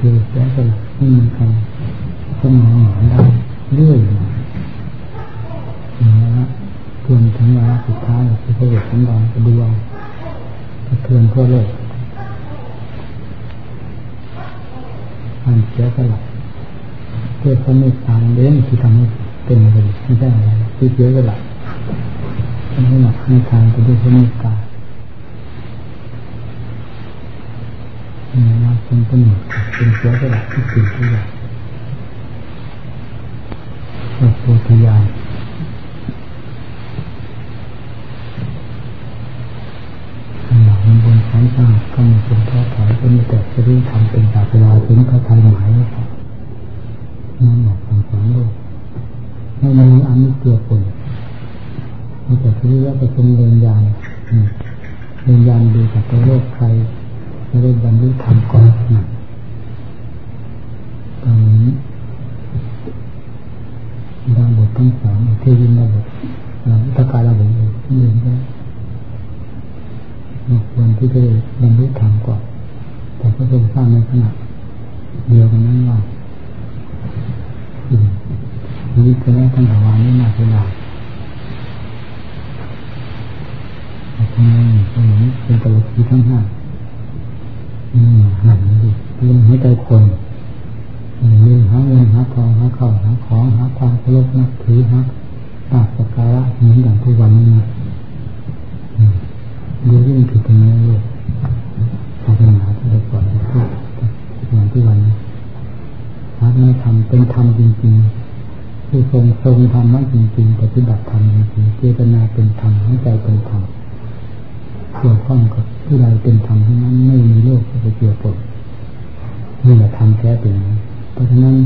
กิดแล้วก็ไม่มีใครสมองหนอนได้เรื่อยมานะทวนถึงวาระสุดท้ายคือพระเวทสันดรกระดูเอากระเทือนทั่วโลกมันเสียสละเพื่อพระเมตตาเลี้ยงที่ทำให้เป็นอะไรไม่ใช่อะไรที่เสียสละทำให้หนักให้ทางไปด้วยพระเมตตา เราเป็นต้นเป็นเสียสละที่สิ่งทุกอยางเราโพธิญาณหลังบนชั้นสร้าก็มีคนท้อถอยก็มีแต่จะรู้ทำเป็นศาสนาถึงเขาทายหมายครับนั่นแหละคำสอนโลกไม่มีอันนี้เกี่ยวปนมีแต่ที่ว่าจะเป็นเรียนยานเรียนยานดูจากตัวโลกใคร ไม่ได้บรรลุธรรมก่อนนะตอนนี้ดาวบททั้งสองเทวินดาวบทตะการดาวบทนี่เองก็ควรที่จะบรรลุธรรมก่อนแต่ก็ทรงสร้างในขณะเดียวกันนั้นว่าชีวิตจะได้ทั้งหวานนี่น่าเสียดายแต่ทำไมก็เหมือนเป็นตลกที่ทั้งห้า หันดิเป็นหัวใจคนมีหาเงินหาทองหาข้าวหาของหาความเคารพนับถือหาตาสการะเหมือนอย่างทุกวันนี้นะดูยิ่งผิดตรงนี้เลยศาสนาที่เราสอนพูดอย่างที่วันนี้หาไม่ทำเป็นธรรมจริงๆผู้ทรงทรงธรรมะจริงๆปฏิบัติธรรมจริงๆเจตนาเป็นธรรมหัวใจเป็นธรรมเกี่ยวข้องกับ ผู้ใดเป็นธรรมที่นั้นไม่มีโลกจะเกี่ยวกับนี่แหละธรรมแท้จริงเพราะฉะนั้น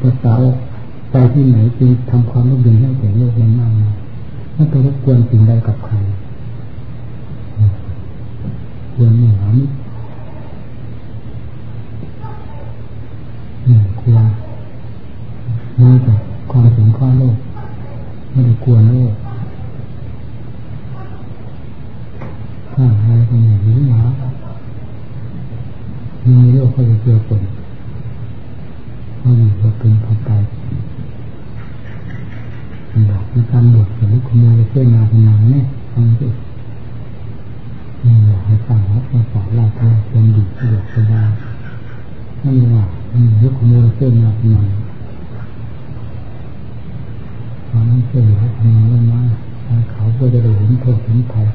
ภาษาไปที่ไหนจึงทำความร่มเย็นให้แก่โลกนั้นมากมายไม่ไปรบกวนสิ่งใดกับใครควรหนีหนิควรมีแต่ความสงเคราโลกไม่ได้กวนโลก ถ้าอะไรก็อย่างนี้นะมีโลกก็จะเจอคนเพราะอยู่ก็เป็นพอไปลำบากในการบวชกับลูกขโมยเพื่อนมาเป็นนางเนี่ยฟังดินี่อยากให้ฟังว่าภาษาลาเป็นคนดีสะดวกสบายนั่นว่าลูกขโมยเพื่อนมาเป็นนางตอนนั้นเพื่อนเขาทำงานมาเขาก็จะได้เห็นโทษเห็นภัย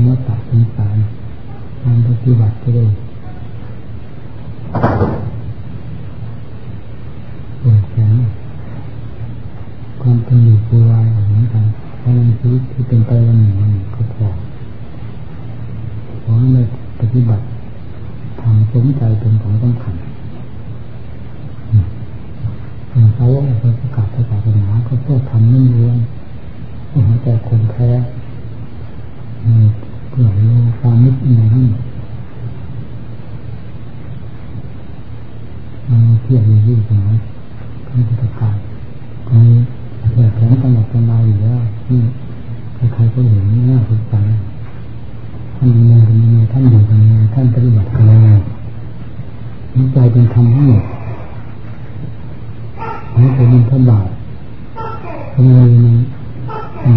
คำว่าตัดสินใจการปฏิบัติก็เลยเปิดแขนความเป็นอยู่ปูวายเหมือนกันเพราะในชีวิตที่เป็นไปวันหนึ่งวันหนึ่งก็พอขอให้ปฏิบัติทางสมใจเป็นของสำคัญเขาว่าประกาศศาสนาก็เพื่อทำไม่ล้วนหัวใจคนแท้เพื่อโลความนิดในนี้มันเทียบอยู่ที่ตรงนั้นคำประกาศตรงนี้แบบแผนตลอดตลอดอยู่แล้วนี่ใครๆก็เห็นน่าสนใจท่านมีเป็นยังไงท่านอยู่เปฏิบัติเป็นยังไงนี่ใจเป็นธรรมทั้งหมดนี่เป็นพระบาททำไมมันอ่า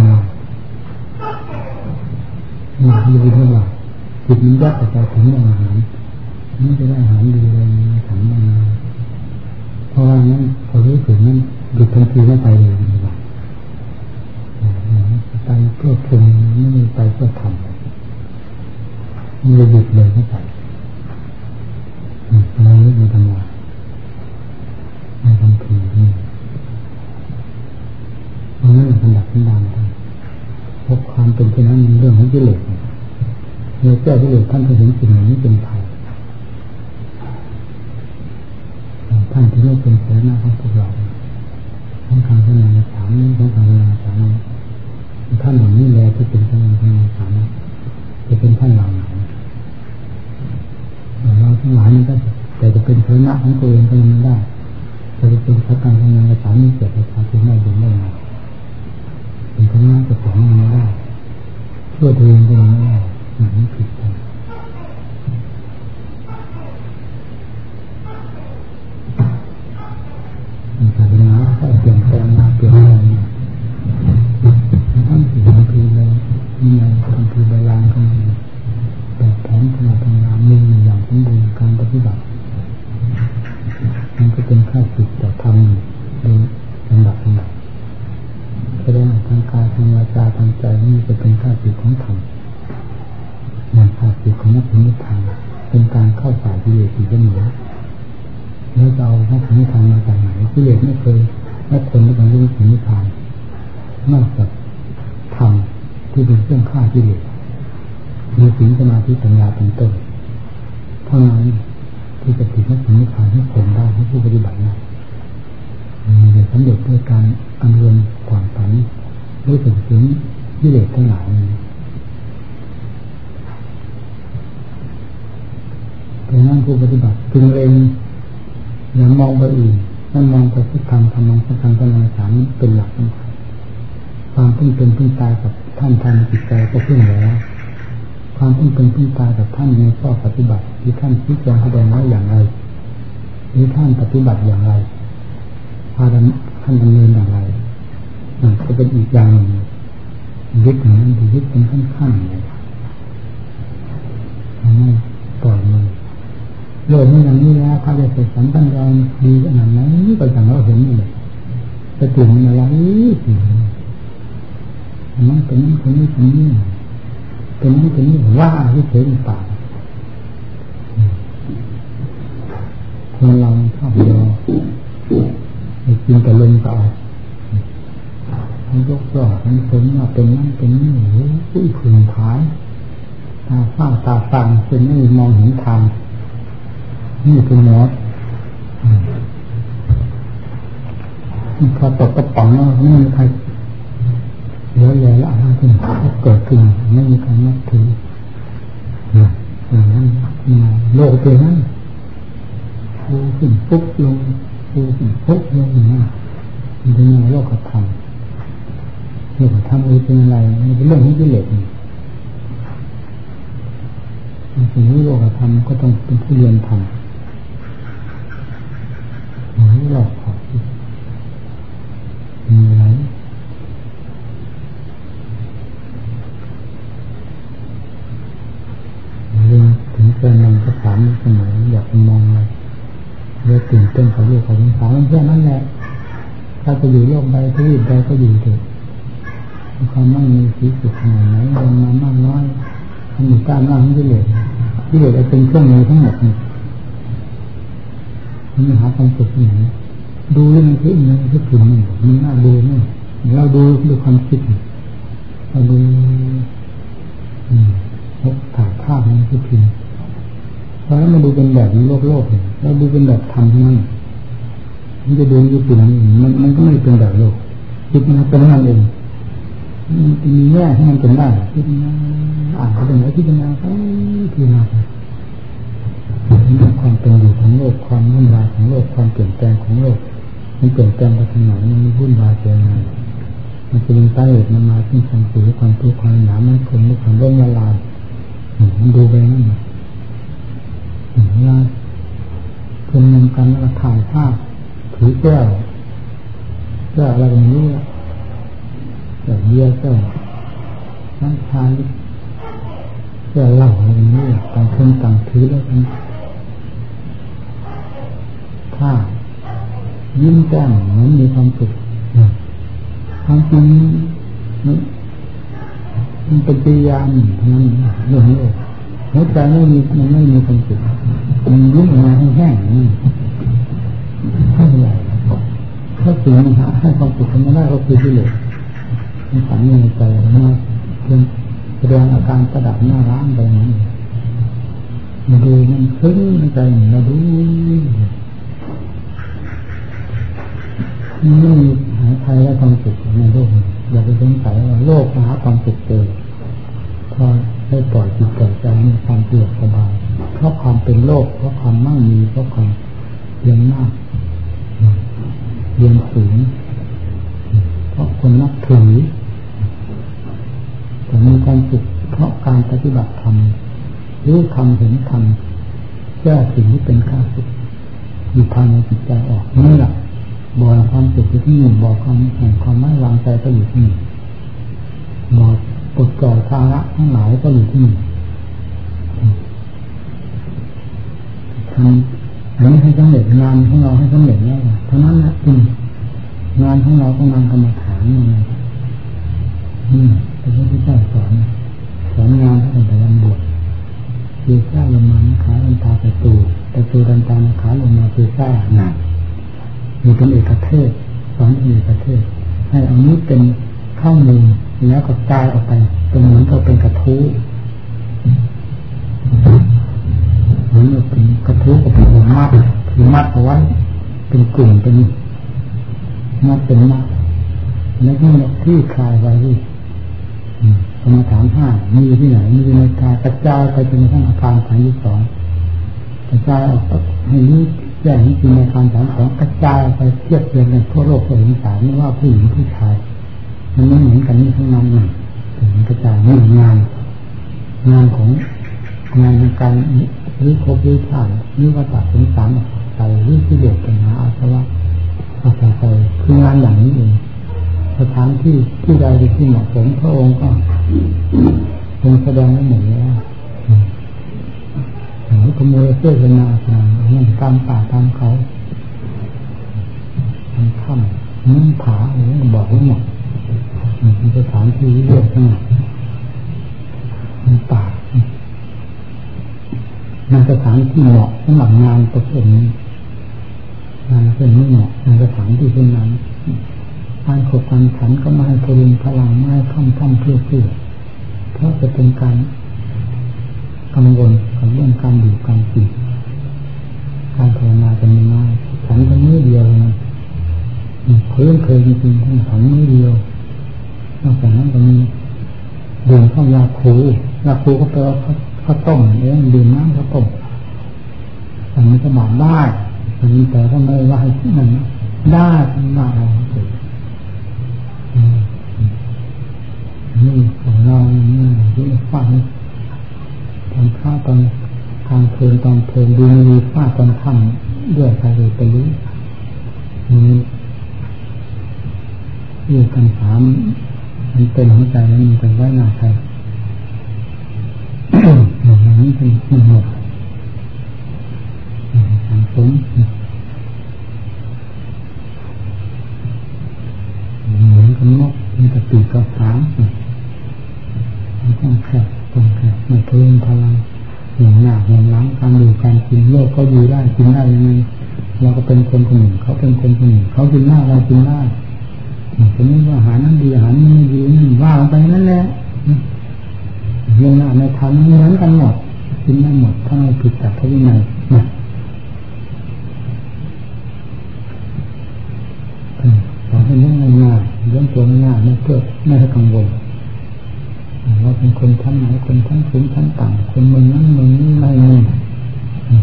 นี่คือเท่าไหร่จิตมันยัดแต่ใจถึงอาหารนี่จะได้อาหารดีเลยถังมันเพราะว่านั้นพอรู้สึกนั้นหยุดทันทีไม่ไปเลยดีกว่าไปเพื่อปรุงไม่ได้ไปเพื่อทำ มันจะหยุดเลยไม่ไปเราเรื่องทำงานในทันทีนี่เพราะนั้นเป็นดับเป็นดานพบความเป็นเช่นนั้นเรื่องของกิเลสเมื่อแก้กิเลสท่านจะเห็นสิ่งเหล่านี้เป็นภัยท่านที่ไม่เป็นเสนาของพวกเราทั้งทางพนังสามนี้ทั้งทางพนังสามนี้ท่านเหล่านี้แลที่เป็นพนังพนังสามจะเป็นท่านเหล่าไหน เราทั้งหลายนี่ก็แต่จะเป็นเสนาของตัวเองก็ไม่ได้จะเป็นพระการพนังสานี้เกิดประชาชนได้ยังไม่ได้เป็นพนักเจ้าของไม่ได้ช่วยตัวเองก็ไม่ได้อย่างนี้ผิดไปศาสนานก็เปลี่ยนแปลงมาเปลี่ยน มบูรณ์การปฏิบัติ มันก็เป็นข้าศึกต่อธรรมโดยลำดับลำดับแสดงทางกายทางวาจาทางใจนี่จะเป็นข้าศึกของธรรมอย่างข้าศึกของนักปฏิบัติเป็นการเข้าสายกิเลสที่เสมอแล้วจะเอาพระนิพพานมาจากไหนกิเลสไม่เคยไม่คนที่บรรลุถึงนิพพานนอกจากธรรมที่เป็นเครื่องฆ่ากิเลสมีสิ่งสมาธิปัญญาเป็นต้น ท่านั้นที่จะถึงถึงนิพพานให้คนได้ให้ผู้ปฏิบัติได้มีสำเร็จด้วยการอันรวมความฝันด้วยถึงถึงกิเลสทั้งหลายดังนั้นผู้ปฏิบัติจึงเองอย่ามองไปอื่นนั่นมองไปพุทธธรรมธรรมังสังฆังธรรมังสามเป็นหลักสำคัญความพึ่งเป็นพึ่งตายกับท่านทางจิตใจก็พึ่งแล้ว ความพึ่งเป็นพึ่งตายกับท่านในข้อปฏิบัติ ที่ท่านชี้แจงแสดงไว้อย่างไรหรือท่านปฏิบัติอย่างไรพาท่านดำเนินอย่างไรนั่นก็เป็นอีกอย่างหนึ่งยึดอย่างนั้นยึดเป็นขั้นขั้นเลยไม่ปล่อยมือโลกนี้อย่างนี้แล้วเขาจะเสร็จสัมปัญญาดีขนาดไหนก็อย่างเราเห็นนี่เลยจะตื่นอะไรตื่นมันเป็นนั่นเป็นนี่เป็นนี่เป็นนั่นเป็นนี่ว่าที่เฉยๆป่า คนเราชอบยอกินแต่ลมก็เอามันยกย่อมันสมว่าเป็นนั่นเป็นนี่โอ้ยผืนผายตาฟ้าตาฟังเป็นไม่มองเห็นทาง นี่เป็นหมดพอตกกระป๋องแล้วไม่มีใครเหลือเลยะละอะไรขึ้นเกิดขึ้นไม่มีใครนับถืออย่างนั้นโลกเป็นนั้น ฟูขึ้นปุ๊บลงฟูขึ้นปุ๊บลงอย่างนั้มันเป็นโลกธรรมโลกธรรมเป็นอะไรมันเป็นเรื่องที่กิเลสสิ่งที่โลกธรรมก็ต้องเป็นผู้เรียนธรรมไม่หลอกขอบมีอะไรเรื่องถึงเกินนำก็ถามเสมออยากมองอะไร เรื่องตื่นเต้นเขาเรียกเขาสงสารมันแค่นั้นแหละถ้าจะอยู่โลกใดทวีปใดก็อยู่เถอะความมั่งมีสีสุดขนาดไหนเดินมามากน้อยทำอยู่ก้าวหน้าที่เหลือที่เหลือจะเป็นเครื่องมือทั้งหมดนี่มันหาความสุขที่ไหนดูเรื่องที่มันที่ถึงมันน่าดูนี่เราดูด้วยความคิดเราดูพบถ่ายภาพมันที่พิมพ์เพ ราะนั้นมาดูเป็นแบบโลกโลกเราดูเป็นแบบธรรมนั่นมันจะดูญี่ปุ่นมันมันก็ไม่เป็นแบบโลกคิดมันเป็นนั่นเองมีแง่ที่มันเป็นได้คิดนะอ่านเป็นอะไรที่เป็นอะไรที่มาเรื่องความเป็นอยู่ของโลกความวุ่นวายของโลกความเปลี่ยนแปลงของโลกมันเปลี่ยนแปลงไปทางไหนมันวุ่นวายไปยังไงมันจะเป็นใต้เหตุมันมาที่ความสูญความทุกข์ความหนามันคงด้วยความร่มละลายมันดูไปนั่น เวลาคนนำกันแล้วถ่ายภาพถือแก้วแก้วอะไรแบบนี้แก้วเบียร์แก้วน้ำชาแก้วเหล้าอะไรแบบนี้ต่างคนต่างถือแล้วกันถ้ายิ้มแก้มเหมือนมีความสุขความจริงมันเป็นปิยานนั้นเรื่องนี้ หัวใจไม่มีมันไม่มีความสุขมันยิ้มออกมาแห้งๆนี่เท่าไหร่ถ้าสิ่งมันหาให้ความสุขมันไม่ได้ก็คือที่เหลือมันฝังในใจมาเป็นแสดงอาการประดับหน้าร้านไปนั้นมาดูมันซึ้งในใจมาดูไม่มีหาใครและความสุขในโลกอย่าไปสงสัยว่าโลกหาความสุขเจอพอ ได้ปล่อยจิตปล่อยใจมีความเปลี่ยนสบายเพราะความเป็นโลกเพราะความมั่งมีเพราะความเรียนมากเรียนสูงเพราะคนนับถือแต่มีความสุขราะการปฏิบัติธรรมรู้ธรรมเห็นธรรมแก้สิ่งที่เป็นข้าศึกอยู่ภายในจิตใจออกนี่แหละบ่อความสุขที่นี่บ่อความแห่งความไม่วางใจก็อยู่ที่นี่บ่อ ปลดปล่อภาระทั้งหลายก็อยู่ที่นี่ทำอันนี้ให้สำเร็จงานของเราให้สำเร็จแล้วเท่านั้นนะจริงงานของเราต้องนำกรรมฐานยังไงอืมพระพุทธเจ้าสอนสอนงานตั้งแต่วันบวชคือสร้าลงมาขาลันตาประตูประตูดันตาขาลงมาคือสร้างงานมีเป็นเอกเทศสอนเป็นเอกเทศให้เอานี้เป็นข้ามือ แล้วก็กายออกไปเป็นเหมือนกับเป็นกระทู้เหมือนกับเป็นกระทู้กับเป็นมัดคือมัดเอาไว้เป็นกลุ่มเป็นมัดเป็นมัดแล้วก็ที่คลายไว้กรรมฐานห้ามีที่ไหนมีในกายกระจายไปจนกระทั่งอาการสายที่สองกระจายออกให้รู้แจ้งจริงในการสอนของกระจายไปเทียบเทียงในทั่วโลกทั่วสงสารไม่ว่าผู้หญิงผู้ชาย มันไม่เหมือนกันนี่ทั้งนั้นนึ่งถึงกระจายนี่งานงานของงานการรือคบรือชาติหรือว่าตัดสงสารใจหรือที่เดือดปัญหาอาสวะอาศัยใจคืองานอย่างนี้เองสถานที่ที่ใดที่เหมาะสมพระองค์ก็ทรงแสดงไว้หมดแล้วหรือขโมยเสื้อนาสนานั่นตามป่าตามเขาทำถ้ำนั่งผาอะไรบอกไว้หมด มันสถานที่เรียกสงบมันป่ามันสถานที่เหมาะสำหรับงานประเภทนี้งานประเป็นไม่เหมาะในสถานที่เช่นนั้นการขบการขันก็ไม่ให้พลุงพลังไม่ท่องท่องเพื่อเพื่อเพราะจะเป็นการกังวลกับเรื่องการอยู่การกินการภาวนาจะมีน้อยฉันก็มือเดียวนะเพื่อนเคยจริงๆท่านฉันมือเดียว นอกจากนั้นก็มีดื่มข้าวยาคูยาคูก็แปลว่าข้าวต้มเองดื่มน้ำข้าวต้มอันนี้ก็บอกได้อันนี้แต่ถ้าไมว่าให้มันได้ทั้งได้นี่ของเราเนี่ที่ฟังตอนข้าตอนทางเพลินตอนเพลินดูมีฟ้าตอนค่ำด้วยใครเลยไปรู้นี่ที่กันถาม มันเป็นหัวใจแล้วมันเป็นไว้หน้าใครอย่างนี้เป็นมันหมดสังสมเหมือนกับนกมีกระปีกกระหางมันต้องแคบต้องแคบไม่เพิ่มพลังห่วงหน้าห่วงหลังการดูการกินโลกก็อยู่ได้กินได้ยังไงเราก็เป็นคนคนหนึ่งเขาเป็นคนคนหนึ่งเขากินได้เรากินได้ สมมติว่าอาหารนั้นดีอาหารนี้ไม่ดีนั่นว่าไปนั่นแหละเรื่องหน้าในธรรมเหมือนกันหมดกินได้หมดถ้าไม่ผิดจากพระวินัยนะขอให้เรื่องง่ายเรื่องตัวง่ายไม่เพื่อไม่ให้กังวลเราเป็นคนชั้นไหนคนชั้นสูงชั้นต่ำคนเมืองนั้นเมืองนี้ไม่มี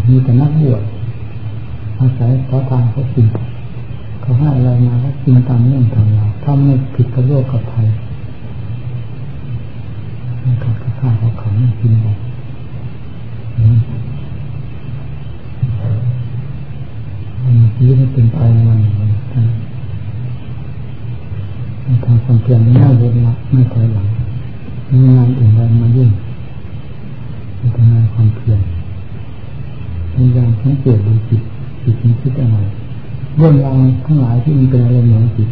มีแต่นักบวชอาศัยขอทานเขาสิ เขาให้อะไรมาก็กินตามเรื่องตามราถ้าไม่ผิดกับโลกกับภัยไม่ขาดกับข้าวเขาขังกินไปชีวิตไม่เป็นไปวันวันท่านทำความเพียรไม่เว้นละไม่ถอยหลังมีงานอื่นใดมายุ่งในทำงานความเพียรพยายามสังเกตดูจิตจิตมันคิดอะไร เรื่องราวทั้งหลายที่มันเป็นอารมณ์ของจิต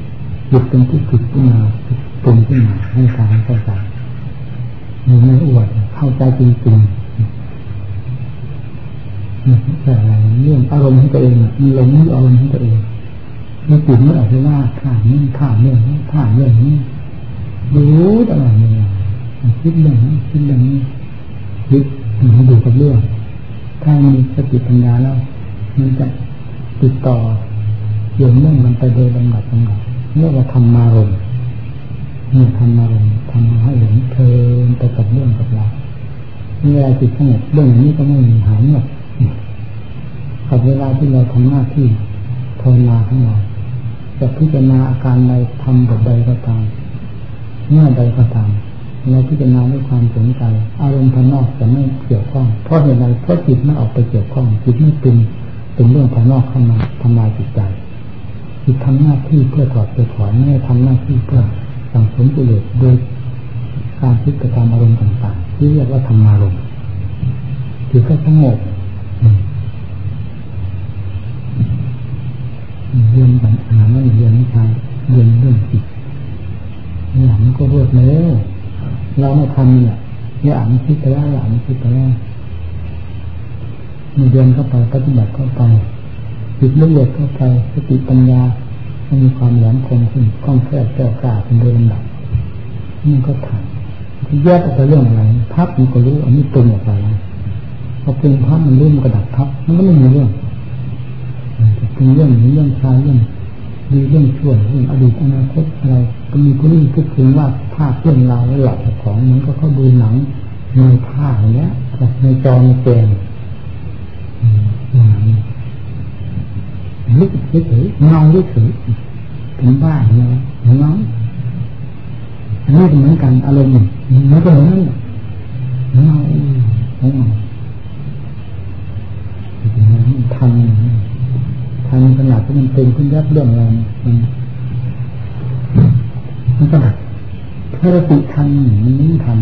จิตเป็นที่จิตขึ้นมาปรุงขึ้นมาให้การเข้าใจมันไม่อวดเข้าใจจริงๆแต่อะไรเรื่องอารมณ์ของตัวเองมันหลงอารมณ์ของตัวเองมีจิตไม่ออกไปว่าข่านี่ข่าเรื่องนี้ข่าเรื่องนี้รู้ตลอดเวลาคิดเรื่องนี้คิดเรื่องนี้คิดมันดูกับเรื่อง ถ้ามีสติปัญญาแล้ว มันจะติดต่อ โยงเรื่องมันไปโดยลำดับลำดับเรียกว่าธรรมารมนี่ธรรมารมณ์ทำให้หลงเพลินไปกับเรื่องกับเราเวลาจิตสงบเรื่องนี้ก็ไม่มีหายหมดกับเวลาที่เราทำหน้าที่ภาวนาของเราจะพิจารณาอาการใดทำแบบใดก็ตามเมื่อใดก็ตามเราพิจารณาด้วยความสนใจ อารมณ์ภายนอกจะไม่เกี่ยวข้อง เพราะเหตุใดเพราะจิตไม่ออกไปเกี่ยวข้อง จิตไม่เป็นเป็นเรื่องภายนอกเข้ามาทำลายจิตใจ จิตทำหน้าที่เพื่อถอดไปถอนไม่ได้ทำหน้าที่เพื่อสังสมกิเลสโดยการพิจารณาอารมณ์ต่างๆ ที่เรียกว่าธรรมารมณ์จิตก็สงบเรียนปัญหาไม่เรียนไม่ใช่เรียนเรื่องจิตเนี่ยมันก็รวดเร็วเราไม่ทำเนี่ยเนี่ยอ่านคิดไปแล้วอ่านคิดไปแล้วมีเรียนเข้าไปปฏิบัติเข้าไป จิตละเอียดเข้าไปสติปัญญามันมีความแหลมคมขึ้นคล่องแคล่วแก้วกล้าเป็นโดยลำดับมันก็ถ่ายแยกออกไปเรื่องอะไรพับมันก็รู้อันนี้ตรงออกไปแล้วพอเป็นพับมันรู้มันก็ดับพับมันก็ไม่มีเรื่องเป็นเรื่องนี้เรื่องชายเรื่องดีเรื่องชั่วเรื่องอดีตอนาคตอะไรก็มีผู้นี้พูดถึงว่าภาพเรื่องราวและหลักของมันก็เข้าดูหนังในผ้าอย่างเนี้ยในจอในเกม ลึกเฉยๆเงาเฉยเป็นบ้าเนี่ยเงาอันนี้เหมือนกันอารมณ์มันก็เหมือนนั้นเงาของมันทำทำขนาดที่มันเป็นขึ้นยับเรื่องอะไรมันมันก็ดับถ้าเราติทันมันไม่งทัน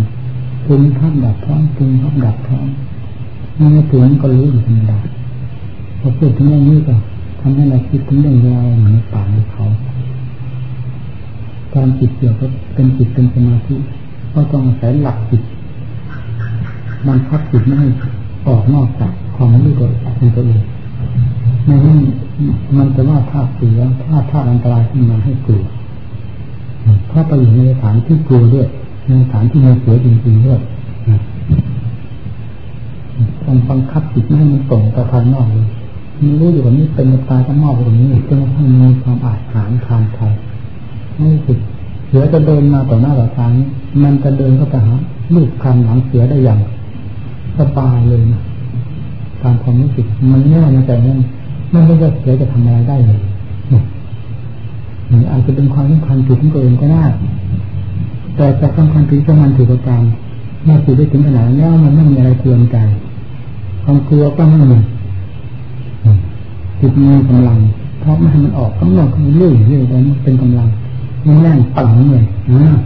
ถึงทันดับพร้อมถึงทันดับพร้อมไม่ถึงก็รู้อยู่ธรรมดาพอพูดถึงเรื่องนี้ก็ ทำให้เราคิดถึงเรื่องราวในป่าในเขาการจิตเกี่ยวกับเป็นจิตเป็นสมาธิก็ต้องอาศัยหลักจิตมันพักจิตไม่ให้ออกนอกจากความรู้ตัวเป็นตัวเองไม่ให้มันจะว่าธาตุเสียธาตุธาตุอันตรายขึ้นมาให้กลัวถ้าไปอยู่ในสถานที่กลัวด้วยในสถานที่มีเสือจริงๆด้วยต้องบังคับจิตไม่ให้มันส่งไปภายนอกเลย มันรู้อยู่ว่านี้เป็นตายข้างนอกตรงนี้จนกระทั่งมีความอาจหารทานไทยไม่สิเสือจะเดินมาต่อหน้าต่อตานี้มันจะเดินเข้าไปหาลูกคันหลังเสือได้อย่างสบายเลยนะตามความรู้สึกมันแน่ในใจนั่นมันไม่จะเสือจะทำอะไรได้เลยอาจจะเป็นความสำคัญจิตของตัวเองก็ได้แต่จะสำคัญถึงสมันถือประการเมื่อจิตได้ถึงขนาดนี้มันไม่มีอะไรเตือนใจความกลัวก็ไม่มี จิตมีกำลัง เพราะไม่ให้มันออกข้างนอกเรื่อยเรื่อยไปมันเป็นกำลังมันแน่นปังเลยนะ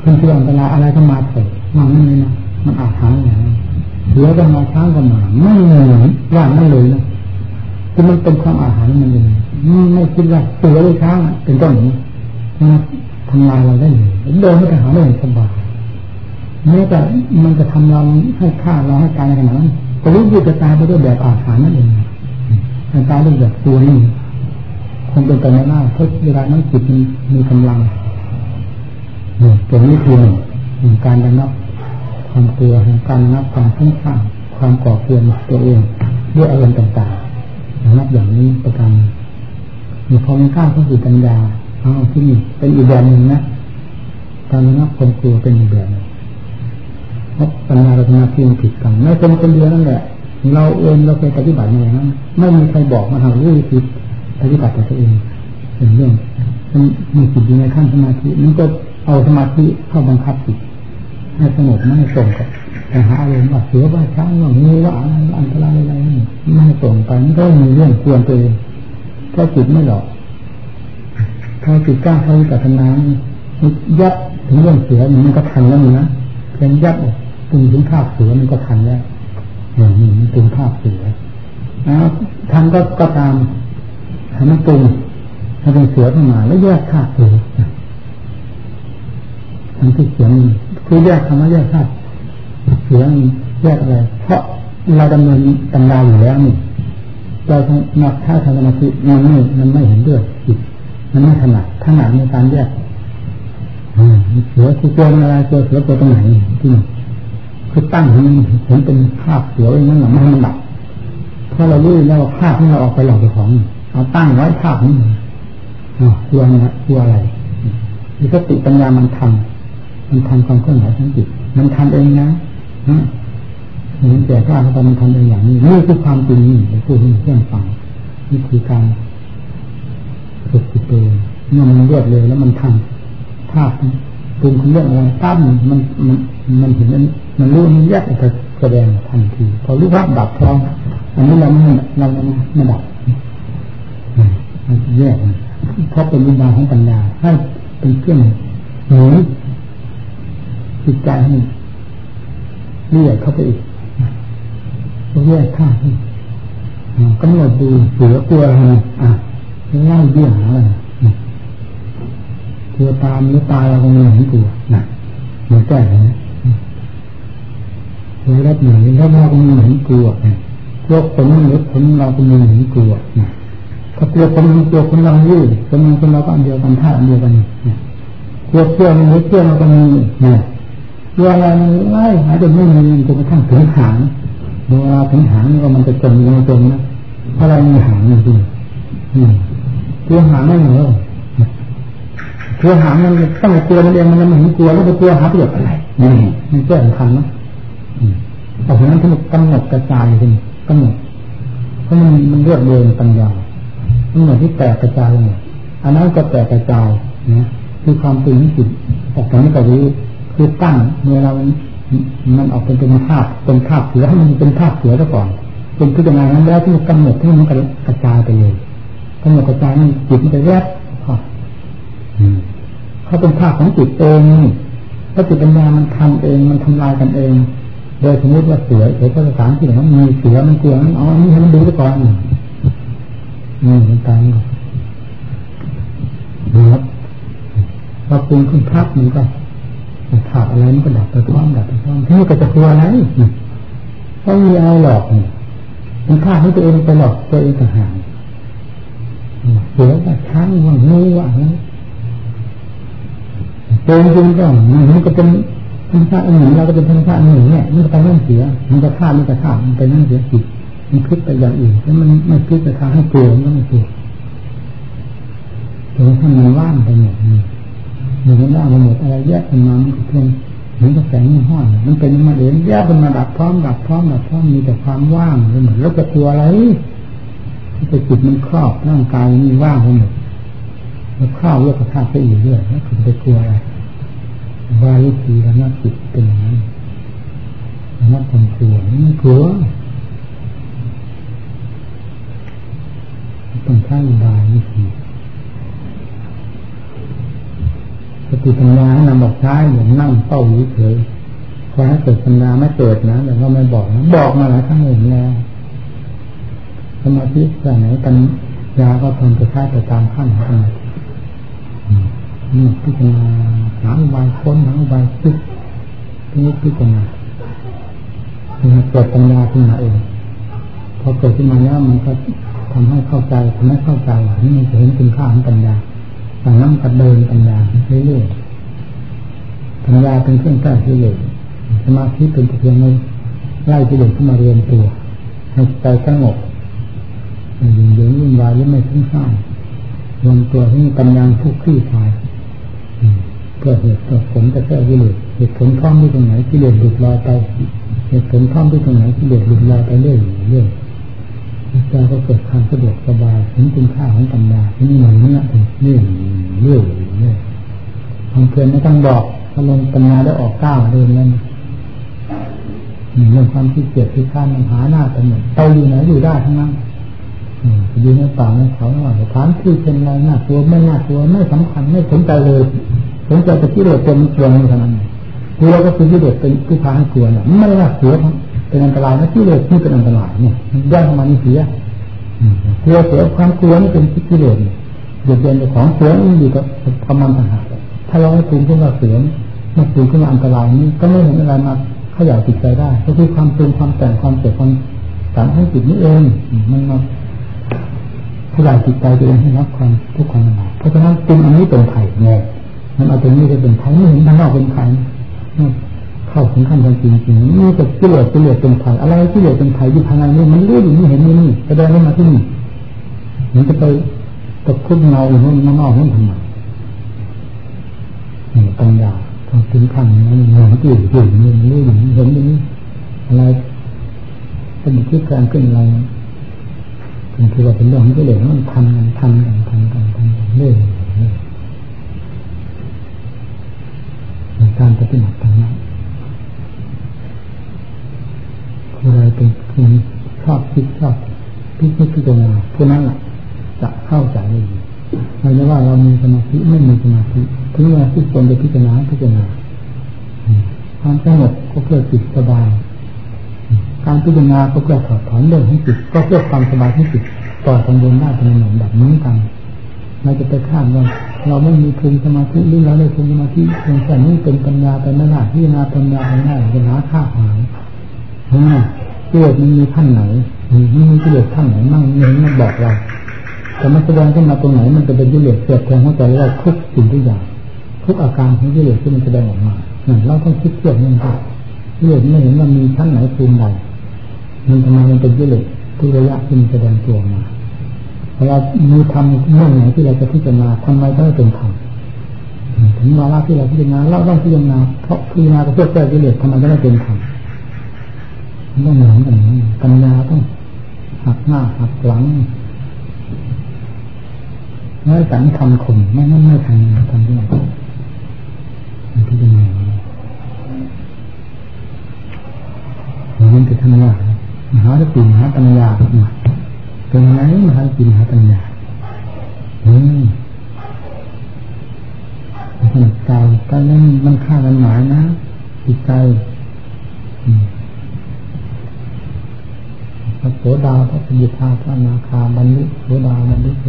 คนที่อันตรายอะไรก็มาเถิดมันไม่เลยนะมันอาหารอย่างนี้เสือก็มาช้างก็มาไม่เหนื่อยว่างไม่เลยนะคือมันเป็นความอาหารมันเองไม่คิดว่าเสือหรือช้างเป็นต้นนี้นะทำลายเราได้เลยเดินไม่ไปหาได้สบายแม้แต่มันจะทำเราให้ฆ่าเราให้ตายขนาดนั้นก็รู้อยู่จะตายไปด้วยแบบอาหารนั่นเอง ตายด้วยแบบตัวนี้คงเป็นไปไม่ได้เพราะเวลานั้นจิตมันมีกำลังตรงนี้คือหนึ่งการระงับความกลัวการระงับความฟุ้งซ่าความก่อเกลียนตัวเองด้วยอารมณ์ต่างๆระงับอย่างนี้ประการมีพอมันกล้าเข้าสู่ปัญญาอ๋อที่นี่เป็นอีกแบบหนึ่งนะการระงับความกลัวเป็นอีกแบบเพราะปัญญาเราทำหน้าที่ผิดกันไม่เป็นคนเดียวนั่นแหละ เราเองเราเคยปฏิบัติอย่างนั้นไม่มีใครบอกมาทำรู้ผิดปฏิบัติแต่ตัวเองเป็นเรื่องมันมีจิตอยู่ในขั้นสมาธิมันก็เอาสมาธิเข้าบังคับจิตให้สงบไม่ให้ส่งกับปัญหาอารมณ์ว่าเสือว่าช้างว่างูว่าอันตรายอะไรไม่ให้ส่งไปมันก็มีเรื่องควรตัวเองถ้าจิตไม่หลอกถ้าจิตกล้าเข้าวิปัสสนายัดถึงเรื่องเสือมันก็ทันแล้วนะเพียงยัดตึงถึงภาพเสือมันก็ทันแล้ว อย่างนี้มันตึงภาพเสือแล้วทันก็ก็ตามทำมันปรุงถ้าเป็นเสือขึ้นมาแล้วแยกธาตุเสือทั้งที่เสียงคือแยกคำว่าแยกธาตุเสียงแยกอะไรเพราะเราดำเนินตำราอยู่แล้วนี่เราหนักท่าทางสมาธิมันไม่มันไม่เห็นด้วยจิตมันไม่ถนัดถนัดในการแยกเสือคือตัวอะไรตัวเสือตัวตรงไหนที่ คือตั้งให้มันเห็นเป็นภาพเสืออย่างนั้นหรอไม่ให้มันดับเพราะเรารู้แล้วว่าภาพที่เราออกไปหลอกของเอาตั้งไว้ภาพนี้ตัวนะตัวอะไรมีสติปัญญามันทำมันทำความเคลื่อนไหวทั้งจิตมันทำเองนะเห็นแต่ว่าเขามันทำเองอย่างนี้นี่คือความจริงนี่ไปพูดให้เพื่อนฟังนี่คือการฝึกจิตเองเมื่อมันรวดเร็วแล้วมันทำภาพ ปรุงเรื่องอะไรตั้มมันมันมันเห็นมันมันรู้มันแยกจะแสดงทันที พอรู้ว่าดับพร้อมอันนี้เราไม่เราไม่ดับมันแยกเพราะเป็นวิญญาณของปัญญาให้เป็นเครื่องหนุนจิตใจให้เรียกเข้าไปอีกแยกข้าที่กำหนดดูเสือกลัวอะไรอะไล่เบี้ยหาอะไร กลัวตามหรือตายเราก็ไม่เห็นกลัวนะมันแก้นะกลัวรับหน่อยแล้วเราก็ไม่เห็นกลัวนะกลัวผลหรือผลเราก็ไม่เห็นกลัวนะถ้ากลัวคนมันกลัวคนเรายืดคนมันคนเราก็อันเดียวกันท่าอันเดียวกันนะกลัวเชื่อมันหรือเชื่อเราก็มีนี่ยกลัวอะไรมันไล่หายจนไม่มีจนกระทั่งถึงหางเวลาถึงหางก็มันจะจมลงจมนะอะไรามีหางจริงๆตัวหางไม่เหรอ ตัวหางมันต้องกลัวมันเองมันไม่เห็นกลัวแล้วไปกลัวหาประโยชน์อะไรนี่มันแก้สำคัญนะแต่ฉะนั้นท่านกำหนดกระจายจริงกำหนดเพราะมันมันเลือดเดินปัญญากำหนดที่แตกกระจายเนี่ยอันนั้นก็แตกกระจายนะคือความตื่นจิตออกจากนี้ก็รู้คือตั้งเมื่อเรามันออกเป็นเป็นภาพเป็นภาพเสือให้มันเป็นภาพเสือซะก่อนเป็นพิจารณานั้นแล้วที่มันกำหนดที่มันกระจายไปเลยกำหนดกระจายนี่จิตมันจะแยบ เขาเป็นภาพของจิตเองถ้าจิตปัญญามันทำเอง มันทำลายกันเอง โดยสมมติว่าเสือเสือสถานที่นั้นมีเสือมันเสือมันอ๋อนี่ให้มันดูซะก่อนนี่มันตายนะครับพอปรุงขึ้นภาพมันก็ขาดอะไรมันก็ดับไปพร้อมดับไปพร้อมที่ก็จะกลัวอะไรไม่มีอะไรหลอกมันฆ่าให้ตัวเองไปหลอกตัวเองต่างหากเสือว่าช้างว่างูว่าอะไร เป็นจริงก็มันก็เป็นธรรมชาติอันหนึ่งเราก็เป็นธรรมชาติอันหนึ่งเนี่ยมันก็ไปนั่นเสีย มันจะฆ่ามันจะฆ่ามันไปนั่นเสียจิตมันคิดไปอย่างอื่นแล้วมันไม่คิดจะฆ่าให้กลัวมันก็ไม่กลัวจนถ้านมันว่างไปหมดมันว่างไปหมดอะไรแยกกันมามันก็เพียงเหมือนกับแสงห้อยมันเป็นมาเด่นแยกเป็นมาดับพร้อมดับพร้อมดับพร้อมมีแต่ความว่างเลยเหมือนแล้วจะกลัวอะไรที่จิตมันครอบร่างกายมันว่างไปหมดแล้วข้าวเลือกกระทาไปอีกเรื่อยแล้วถึงไปกลัวอะไร วาวิธีระงับจิตเป็นอย่างนั้นระงับความกลัวไม่กลัวต้องใช้บายวิธีสติปัญญาให้นำบอกใช้เหมือนนั่งเป้าเฉยพอให้เกิดปัญญาไม่เกิดนะแต่ก็ไม่บอกนะบอกมาหลายครั้งเห็นแล้วสมาธิแต่ไหนปัญญาก็ทำไปใช้ไปตามขั้นของสมาธิ นี่พิจารณาหาอุบายค้นหาอุบายคิดนี่พิจารณาเกิดปัญญาขึ้นมาเองพอเกิดขึ้นมาแล้วมันก็ทำให้เข้าใจทำให้เข้าใจนี่มันจะเห็นคุณค่าของปัญญาจากนั้นก็เดินปัญญาเรื่อยๆปัญญาเป็นเครื่องแก้กิเลสสมาธิเป็นเพียงในไล่กิเลสเข้ามาเรียนตัวให้ใจสงบอย่งเยืนวุ่นวายและไม่ทุ่งซ่านรวมตัวที่ปัญญาผู้คลี่คลาย เพื่อเหตุเพื่อผลจะแก้กิเลสเหตุผลท่องที่ตรงไหนกิเลสหลุดลอยไป เหตุผลท่องที่ตรงไหนกิเลสหลุดลอยไปเรื่อยเรื่อยใจก็เกิดความสะดวกสบายเห็นคุณค่าของปัญญาที่นี่หน่อยนี้เรื่อยเรื่อยเรื่อยความเพลินไม่ต้องบอกถ้าลงปัญญาได้ออกก้าวเดินนั้นเรื่องความที่เกียดที่ข้านมันหาหน้าไปหมดไปอยู่ไหนอยู่ได้ทั้งนั้นอยู่ในป่าในเขาว่าสถานที่เป็นไรน่ากลัวไม่น่ากลัวไม่สำคัญไม่สนใจเลย สนใจแต่ที่เราเป็นกลัวเท่านั้นกลัวก็คือที่เด็กเป็นที่พาให้กลัวเนี่ยไม่ได้ว่าเสียเป็นอันตรายนะที่เด็กที่เป็นอันตรายเนี่ยย่อยเข้ามานี่เสียกลัวเสียความกลัวนี่เป็นที่เด็กเดือดเดือนของเสือนี่อยู่กับประมาณต่างหากถ้าเราไม่ปรุงขึ้นมาเสือไม่ปรุงขึ้นมาอันตรายนี่ก็ไม่เห็นอะไรมาขยายจิตใจได้ก็คือความปรุงความแต่งความเกิดความสารให้จิตนี้เองมันมาผู้ใดจิตใจตัวเองให้รับความทุกข์ความลำบากเพราะฉะนั้นจึงอันนี้เป็นไถ่เนี่ย มันเอาตรงนี้จะเป็นไถ่ไม่เห็นทางนอกเป็นไถ่เข้าถึงขั้นจริงจริงนี่จะกิเลสกิเลสเป็นไถ่อะไรกิเลสเป็นไถ่อยู่ภายในนี่มันรู้อยู่นี่เห็นนี่นี่แสดงมาที่นี่มันจะไปตะคุ่มเงาอยู่นั่นนอกนั่นทำไมนี่ปัญญาพอถึงขั้นนั้มันอยู่อยู่นี่มันรู้อยู่นี่เห็นนี่อะไรเป็นที่การขึ้นอะไรบางทีเราเป็นเรื่องของกิเลสมันทำกันทำกันทำกันทำกันเรื่อย การปฏิบัติธรรมผู้ใดเป็นคนชอบคิดชอบพิจิตรพิจารณาผู้นั้นแหละจะเข้าใจได้ดีเราจะว่าเรามีสมาธิไม่มีสมาธิถึงเวลาที่คนรจะพิจารณาพิจารณาความสงบก็เพื่อจิตสบายการพิจารณาก็เพื่อถอดถอนเรื่องให้จิตก็เพื่อความสบายให้จิตต่อสังวรได้เป็นหนุนแบบนี้กัน เราจะไปข้ามว่าเราไม่มีภูมิสมาธิหรือเราได้ภูมิสมาธิเพียงแค่นี้เป็นปัญญาเป็นไม่ได้พิจารณาปัญญาไม่ได้จะหาค่าหายนี่กิเลสมันมีท่านไหนมีมีกิเลสท่านไหนมั่งเน้นมาบอกเราแต่มันแสดงขึ้นมาตรงไหนมันจะเป็นกิเลสเสียดแทงหัวใจเราทุกสิ่งทุกอย่างทุกอาการของกิเลสที่มันแสดงออกมานั่นเราต้องคิดเทียบนี่ครับกิเลสไม่เห็นว่ามีท่านไหนภูมิใดมันทำไมมันเป็นกิเลสทุกระยะที่มันแสดงตัวมา เวลามีธรรมเรื่องไหนที่เราจะพิจารณาทำไมต้องเป็นธรรมถึงเวลาที่เราพิจารณาเราต้องพิจารณาเพราะพิจารณาเพื่อแก้กิเลสทำไมต้องไม่เป็นธรรมต้องเหมือนกันปัญญาต้องหักหน้าหักหลังไม่สังคำข่มไม่ไม่ไม่ทำทำที่ไหนพิจารณามันจะทำว่ามหาสติหาปัญญาเป็นไงมหาสติมหาปัญญาอืมใจก็นั่นมันฆ่ากันหมายนะจิตใจพระโสดาพระสกิทาพระนาคาบรรลุโสดาบรรลุโส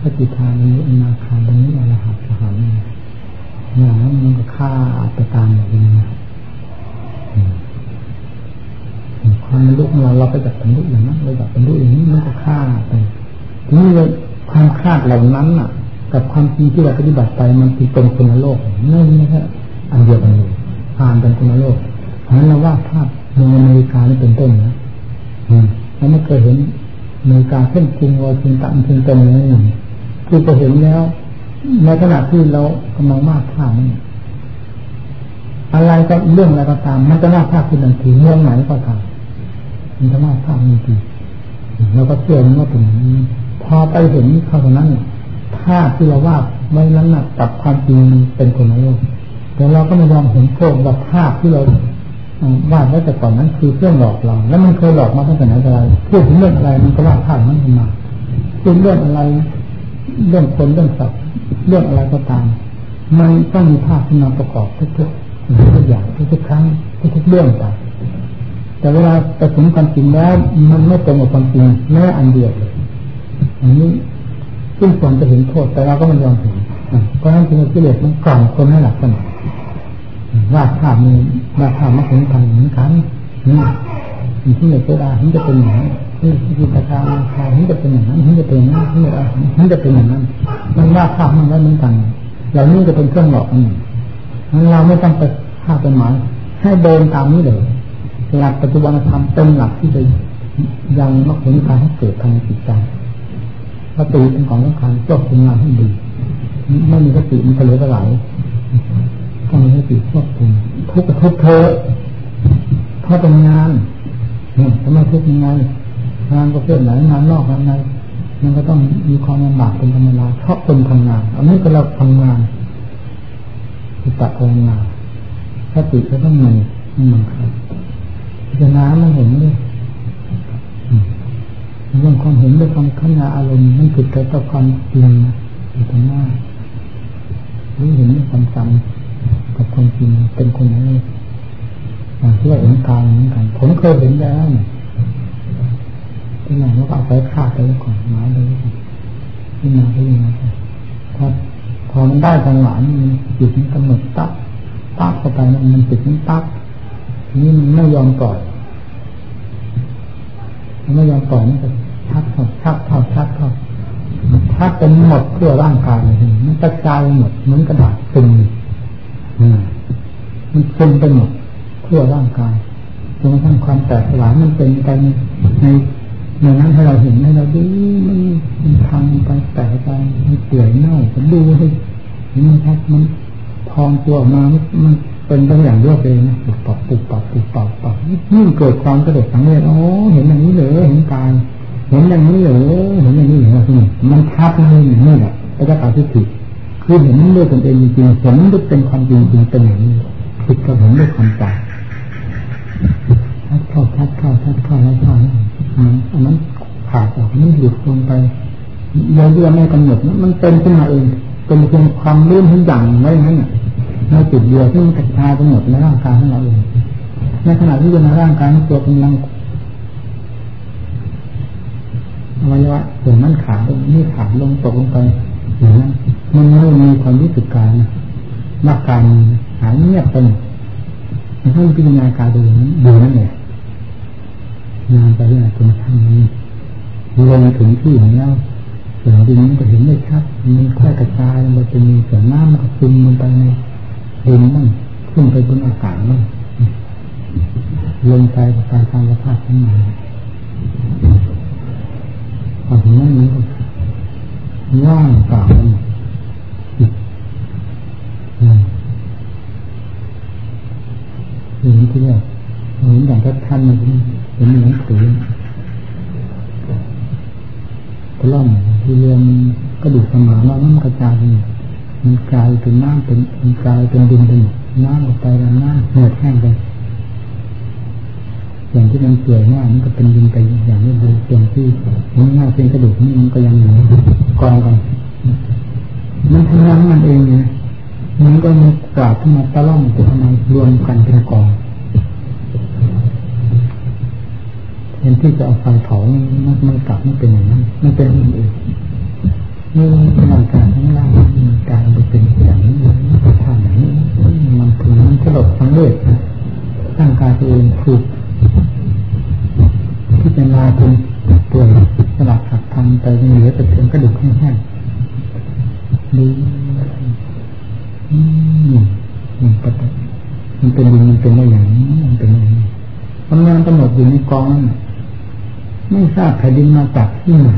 พระกิทาบรรลุนาคาบรรลุอรหัตสหันเนี่ยมันก็ฆ่าไปตามอย่างนี้ ความบรรลุของเราเราไปจับบรรลุอย่างนั้นเราจับบรรลุอย่างนี้มันก็ฆ่าไปทีนี้ความคาดเหล่านั้นอะ กับความจริงที่เราปฏิบัติไปมันคือเป็นคนละโลกนั่นไม่ใช่อันเดียวกันเลยผ่านเป็นคนละโลกเพราะนั้นเราว่าภาพในอเมริกานี่เป็นต้นนะเราไม่เคยเห็นอเมริกาเส้นกรุงวอชิงตันเชิงตรงนี้คือไปเห็นแล้วในขณะที่เรากำลังมากข้านี่อะไรก็เรื่องอะไรก็ตามมันจะน่าภาคขึ้นทันทีเรื่องไหนก็ตาม มันจะน่าภาคทันทีเราก็เชื่อว่าเป็นอย่างนี้พอไปเห็นเขาตรงนั้นภาพที่เราวาดไว้นั้นนะกับความจริงมันเป็นคนละโลกแต่เราก็ไม่ยอมเห็นโทษว่าภาพที่เราวาดไว้แต่ก่อนนั้นคือเครื่องหลอกเรา แล้วมันเคยหลอกมาตั้งแต่ไหนแต่ไรพูดถึงเรื่องอะไรมันก็วาดภาพนั้นขึ้นมาพูดเรื่องอะไร เรื่องคนเรื่องสัตว์เรื่องอะไรก็ตาม มันต้องมีภาพที่มาประกอบทุกๆทุกอย่างทุกๆครั้งทุกๆเรื่องไป แต่เวลาไปถึงความจริงแล้วมันไม่ตรงกับความจริงแม้อันเดียวเลยอันนี้ซึ่งควรจะเห็นโทษแต่เราก็ไม่ยอมเห็นเพราะนั้นจึงกิเลสมันกล่อมคนให้หลับสมองวาดภาพมีวาดภาพมาถึงพันเหมือนกันนี่ที่เหนือโซดาถึงจะเป็นอย่างนั้นที่ที่ตาชาชาถึงจะเป็นอย่างนั้นถึงจะเป็นอย่างนั้นถึงจะเป็นอย่างนั้น มันวาดภาพมันไว้เหมือนกันเหล่านี้จะเป็นเครื่องหลอกนี่เราไม่ต้องไปภาพเป็นหมายให้เดินตามนี้เลย หลักปัจจุบันธรรมเป็นหลักที่จะยังมรรคผลการให้เกิดภายในจิตใจสติเป็นของสำคัญควบคุมงานให้ดีไม่มีสติมันจะเหลือไหลต้องมีสติควบคุมทุกข์ทุกเธอเพราะเป็นงานทำไมทุกข์ยังไงงานประเภทไหนงานนอกงานในมันก็ต้องมีความลำบากเป็นธรรมดาเพราะคนทำงาน อันนี้ก็เราทำงานจิตตะภาวนาสติก็ต้องมีมันครับ พิจารณาไม่เห็นเลยเรื่องความเห็นด้วยความขณะอารมณ์มันผิดกับต่อความจริงอยู่ตรงหน้ารู้เห็นด้วยความจำกับความจริงเป็นคนนี้อย่างที่ว่าเห็นกายเหมือนกันผมเคยเห็นแล้วยที่ไหนเราก็เอาไปฆ่าไปก่อนหมายเลยที่มาที่มาพอพอมันได้จังหวะนี่จิตมันกำหนดตักตักเข้าไปมันจิตมันตัก นี่มันไม่ยอมปล่อยมันไม่ยอมปล่อยมันจะชักเข้าชักเข้าชักเข้าชักเป็นหมดเพื่อร่างกายเลยมันกระจายหมดเหมือนกระดาษซึมมันซึมไปหมดเพื่อร่างกายจนกระทั่งความแตกสลายมันเป็นไปในในนั้นให้เราเห็นให้เราดูมันมันทางไปแตกไปมันเปื่อยเน่าผมดูให้มันชัดมันพองตัวออกมามัน เป็นตัวอย่างรวดเร็วนะปุบปับปุบปับปุบปับปับยิ่งเกิดความกระโดดสังเวชโอ้เห็นอย่างนี้เลยเห็นกายเห็นอย่างนี้เลยเห็นอย่างนี้เหรอที่มันชัดเลยนี่แหละพระเจ้าตาที่ผิคือเห็นด้วยตนเองจริงเห็นด้วยเป็นความจริงจริงเป็นอย่างนี้ผิดกับเห็นด้วยความจำชัดเข้าชัดเข้าชัดเข้าแล้วเข้าอันนั้นขาดออกนี่หยุดลงไปเยอะๆไม่กำหนดมันเป็นขึ้นมาเองเป็นเพียงความลื่นทุกอย่างไว้นั่น ในจุดเดียวที่มันกระจายไปหมดในร่างกายของเราเองในขณะที่อยู่ในร่างกายตัวกำลังอวัยวะส่วนนั้นขาตรงนี้ขาดลงตกลงไปอย่างนั้นมันไม่มีความรู้สึกการว่าการหายเงียบไปมันต้องพิจารณาการดูนั้นดูนั่นแหละงานไปเรื่อยจนทำนี้ลงถึงที่ของเราส่วนดินมันก็เห็นได้ชัดมันค่อยกระจายมันจะมีส่วนน้ำมันก็ซึมลงไปใน ดินนั่นขึ้นไปบนอากาศนั่นลงไปกับการทางสภาพทั้งหมดพอถึงนั้นนี้ว่างเปล่าทั้งหมดเห็นที่เนี่ยเห็นอย่างท่านมันเห็นหนังสือกล่อมที่เรียนกระดูกสมองเรามันกระจาย มันกลายเป็นน้ำเป็นมันกลายเป็นดินเป็นน้ำออกไปแล้วน้ำเหือดแห้งไปอย่างที่มันเปื่อยมากมันก็เป็นดินไปอย่างนี้เลยอย่างที่มันหน้าเป็นกระดูกนี่มันก็ยังอยู่กองกันมันทำงานมันเองเนี่ยมันก็มีกราบขึ้นมาตะล่อมตัวมารวมกันเป็นกองเห็นที่จะเอาไฟเผามันมันกลับไม่เป็นอย่างนั้นไม่เป็นอย่างอื่นนี่ร่างกายทั้งร่างมี การไปเป็นอย่างนี้ท่าอย่างนี้มันถึงมันสลบทั้งเลือดร่างกายตัวเองถูกที่จะมาเป็นตัวสลักหักพังไปเหลือแต่เพียงกระดูกแห้งๆดีนี่มันปฏิมันเป็นดินมันเป็นได้อย่างนี้มันเป็นอย่างนี้ทำงานกำหนดอยู่ในกองนั่นไม่ทราบแผ่นดินมาจากที่ไหน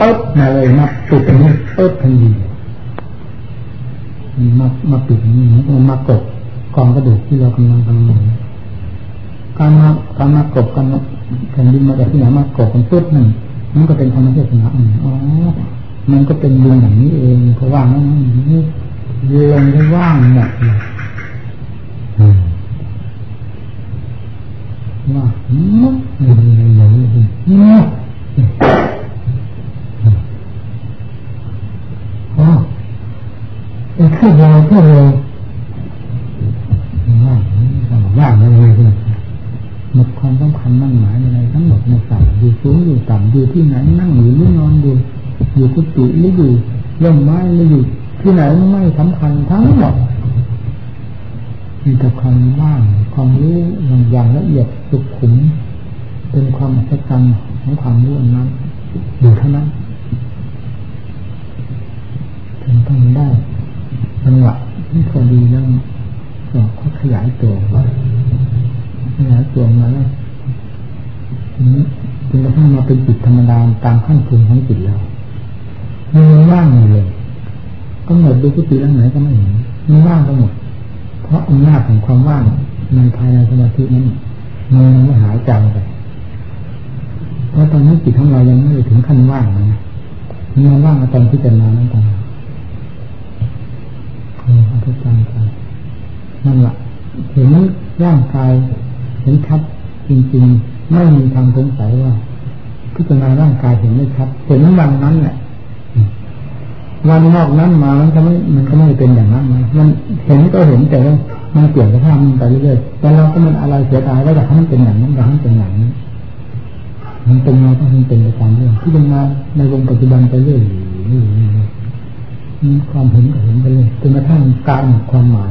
ปึ๊บมาเลยมาปิดตรงนี้ปึ๊บทันที มามาปิดนี้มันมากบกองกระดูกที่เรากำลังกำลังการมาการมากบกันแผ่นดินมาจากที่ไหนมากบกันปึ๊บนั่นมันก็เป็นธรรมชาตินะอ๋อมันก็เป็นดินอย่างนี้เองเพราะว่ามันนี่เรียงได้ว่างหมดเลยว่ามุกอยู่ในหนูมุกอ๋อไอ้ ขึ้นเราขึ้นเราว่างว่างอะไรเลยหมดความสำคัญมั่นหมายอะไรทั้งหมดในสัตว์อยู่สูงอยู่ต่ำอยู่ที่ไหนนั่งอยู่หรือนอนอยู่อยู่กุฏิหรืออยู่ร่มไม้หรืออยู่ที่ไหนไม่สำคัญทั้งหมดมีแต่ความว่างความรู้อย่างละเอียดสุขุม เป็นความอัศจรรย์ของความรู้นั้นอยู่เท่านั้นถึงต้องได้ จังหวะที่พอดีแล้วก็ขยายตัวขยายตัวมาแล้วทีนี้จนกระทั่งมาเป็นจิตธรรมดาตามขั้นภูมิของจิตเรามันว่างเลยก็หมดดูกุฏิแล้วไหนก็ไม่เห็นมันว่างไปหมด เพราะอำนาจของความว่างในภายในสมาธินั้นมันไม่หายจางไปเพราะตอนนี้จิตของเรายังไม่ถึงขั้นว่างนะมันว่างตอนที่จะมานั่นต่าง อ้อัศจรรย์ใจนั่นแหละเห็นร่างกายเห็นชัดจริงๆ ไม่มีทางสงสัยว่าพิจารณาร่างกายเห็นไม่ชัดเห็นวันนั้นแหละวันนอกนั้นมามันก็ไม่มันก็ไม่เป็นอย่างนั้นนะมันเห็นก็เห็นแต่ว่ามันเปลี่ยนสภาพมันไปเรื่อยๆแต่เราก็มันอะไรเสียดายว่าอยากให้มันเป็นอย่างนั้นอยากให้มันเป็นอย่างนี้มันเป็นมาก็มันเป็นไปตามเรื่องที่เป็นมาในวงปัจจุบันไปเรื่อยมี ความเห็นก็เห็นไปเลยจนกระทั่งการหมดความหมาย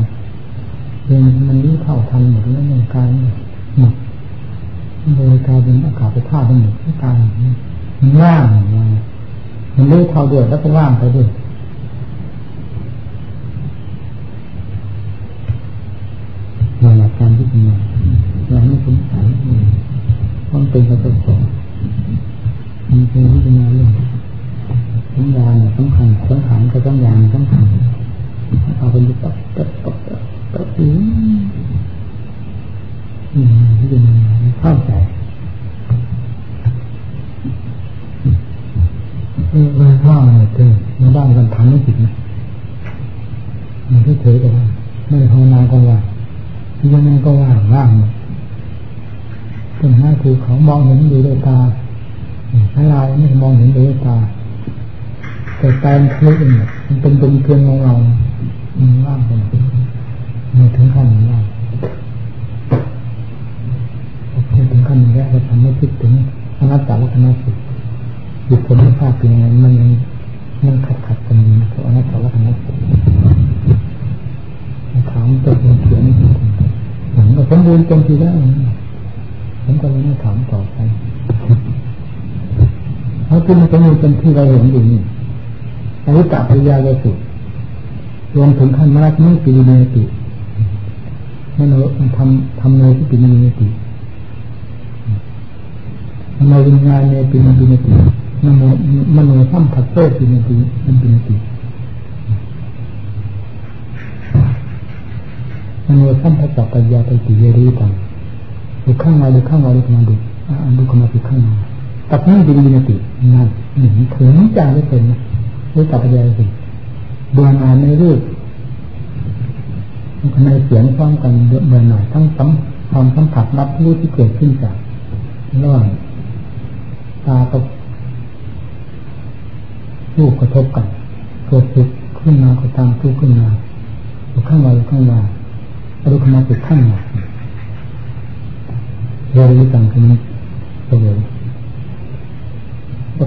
เองมันรู้เท่าทันหมดแล้วในกายหมดโดยกลายเป็นอากาศไปท่าไปหมดที่กายมันว่างมันรู้เท่าด้วยแล้วก็ว่างไปด้วยมาหลักการที่เป็นมาเราไม่สงสัยต้องเป็นกระตุ้นสอนมันเป็นที่เป็นมาเรื่อง สัญญาเนี่ยสำคัญสังขารกับสัญญาสำคัญเอาเป็นตบตับตับตับตับอืมอืมที่เป็นเข้าใจเออว่างเลยเธอมาบ้านกันทำไม่ผิดนะมันเฉยก็ได้ไม่ได้ภาวนาก็ว่าที่ยังไงก็ว่างว่างหมดต้นไม้ภูเขามองเห็นดูด้วยตาพระลายไม่มองเห็นด้วยตา กิดตายมันทะลุเองมันเป็นเป็นเพียงเงาเงามันว่างไปมันถึงขั้นนี้ได้พูดถึงขั้นนี้แล้วเราทำให้คิดถึงอนัตตาลักษณะสิจิตคนไม่ทราบเป็นยังไงมันยังมันขัดขัดกันอยู่นะอนัตตาลักษณะสิถามตัวเองเขียนเหมือนกับสมบูรณ์เต็มทีแล้วผมก็เลยไม่ถามต่อไปเพราะที่มันสมบูรณ์เต็มที่เราเห็นอยู่นี่ อวิกัปริยายสุรวมถึงขั้นมรรคมิปิเนตินั่นเราทำทำในที่ปิเนติมโนวิญญาณในปินปินติมโนมโนสัมผัสโตปินติปินปินติมโนสัมผัสกปัญญาไปติเยรีตังดูข้างในดูข้างในดูข้างในดูดูข้างในดูข้างในตัดนี้ปินปินตินั่นหนึ่งถึงใจได้เป็นนะ รู้จักปัญญาเป็นเบื่อหน่ายในรูปในเสียงพร้อมกันเบื่อหน่ายทั้งสัมความสัมผัสรับรู้ที่เกิดขึ้นจากระหว่างตากับรูปกระทบกันเกิดสุขขึ้นมาก็ตามทุกขึ้นมาอยู่ข้างในข้างในอารมณ์มาติดข้างในเรารู้จังกันนี้เลย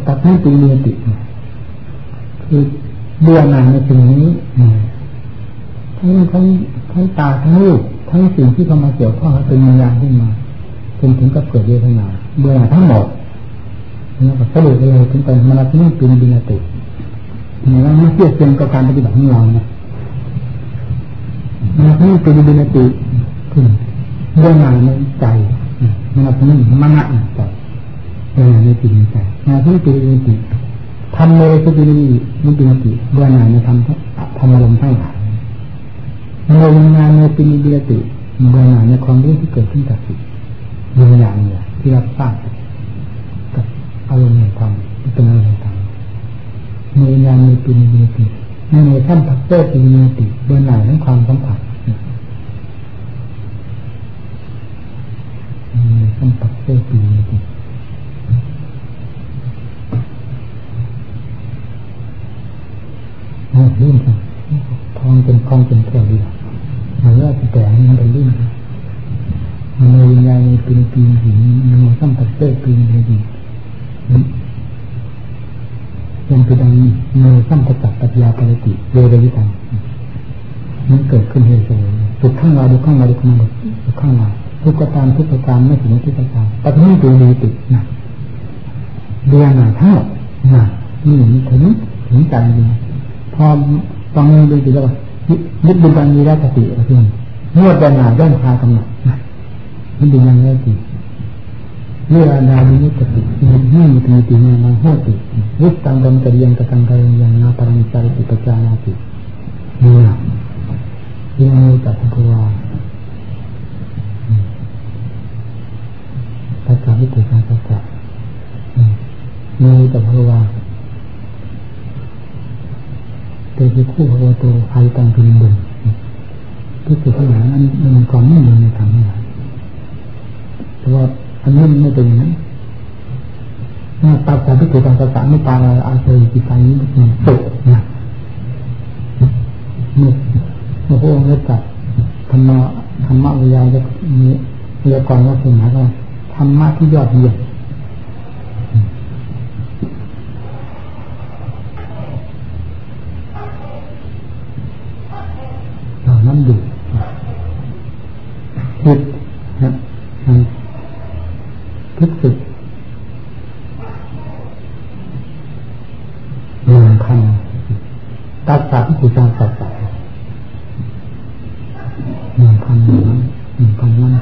ตัดให้ตีเรียติด คือเบื่อหน่ายในสิ่งนี้ทั้งทั้งทั้งตาทั้งรูปทั้งสิ่งที่เข้ามาเกี่ยวข้องเป็นวิญญาณขึ้นมาจนถึงกับเกิดเวทนาเบื่อหน่ายทั้งหมดนี่ก็สรุปเลยถึงไปมาลันี่เป็นบินาติเนี่ยว่าไม่เทียบเทียมกับการปฏิบัติของเรานะมาลันี่เป็นบินาติขึ้นเรื่องงานในใจมาลันี่มณะใจเรื่องงานในจิตใจมาลันี่เป็นบินาติ ทำเลยสุบินีนิปินติเรื่องงานในทำทำอารมณ์ทั้งหลายในงานในป็นบินาติเรื่องงานในความรู้ที่เกิดขึ้นจากจิตวิญญาณเนี่ยที่รับทราบกับอารมณ์แห่งธรรมเป็นอารมณ์แห่งธรรมมีวิญญาณมีปีมีปีในในท่านพักเตอร์ปีมีปีเบื่อหน่ายทั้งความสัมผัสในท่านพักเตอร์ปีมีปี นี่ลื่นจังทองเป็นทองเป็นแก้วดีหมายว่าจะแต่งมันเป็นลื่นมโนวิญญาณเป็นปีนหินมโนสัมผัสเตอร์ปีนหินยังเป็นดังมโนสัมผัสจักปัญญาปริติโยเวรวิตังมันเกิดขึ้นเหตุเลยทุกข้างเราดูข้างเราดูข้างเราดูข้างเราทุกประการทุกประการไม่ถึงทุกประการปัจจุบันตัวดีติดนะเรียนหน่อยเท่านะนี่ถึงถึงใจดี พอฟังเรื่องดีแล้วยึดดูบันมีได้สติอะไรเพื่อนนวดเดินหน้าย่อนคลายกำหนัดนะมันเป็นยังไงสิเมื่อนาวินิสตินี่มีตีตีนานาโหติวิตังดมกระเดียงกตังกายังนาปรมิจาริปัจจานาติเนี่ยยังมีตตุวาปัจจาวิติการปัจจามีจัตตุวา เตจิคู่พระโตไอตังพิมบุญที่สุดทั้งหลายนั้นมันความไม่มีในทางนี้แต่ว่าอันนี้นไม่เป็นอย่างนั้นหน้าตาของพิธีการภาษาไม่ตาอาศัยจิตใจนี้สุดนะเมื่อเมื่อพระองค์ได้จัดธรรมะธรรมะวิญญาณจะมีเรียกรว่าเป็นหมายว่าธรรมะที่ยอดเยี่ยม นั้นอยู่จิตนะทุกสิ่งหนึ่งพันตัดสามกุศลสัตว์หนึ่งพันหนึ่งหนึ่งพันนั้น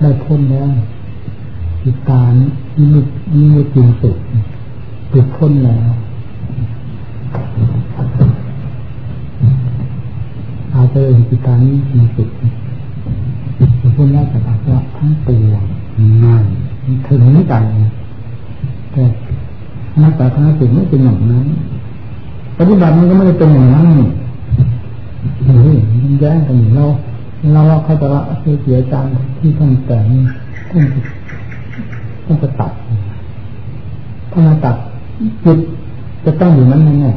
ได้พ้นแล้วจิตตานี้มินี่ไม่จริงสุดติดพ้นแล้วาจะเห็นจิตานี้จริงสุดติดพ้นแล้วแต่อาจจะทั้งปวงนั่นถึงใจแต่นักปราชญ์สิ่งไม่เป็นอย่างนั้นปฏิบัติมันก็ไม่ได้เป็นอย่างนั้นนี่มันแย้งกันอยู่เราเราว่าเขาจะละเสียใจที่ท่านแต่งท่านท่านจะตัดถ้ามาตัดจิตจะต้องอยู่นั้นแน่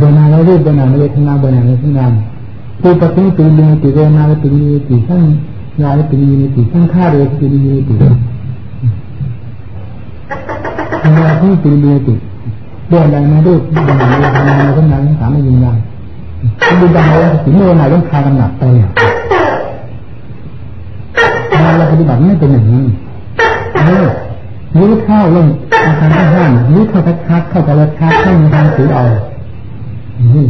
เบนาแล้วรูปเบนาเวทนาเบนาเวทนาตัวปฏิปิมีติเวนาปิมีติสั้นยาปิมีติสั้นข้าเรปิมีติยาที่ปิมีติเรื่องใดมารูปเบนาเวทนาเวทนาสามไม่ยินยันมันดูดังเลยถึงเมื่อไหร่ต้องคากำหนักไปเราปฏิบัติไม่เป็นอย่างนี้รู้เท่าเรื่องอาการที่ห้ามรู้เท่าชัดเข้าใจชัดเข้าในทางถือเอา นี่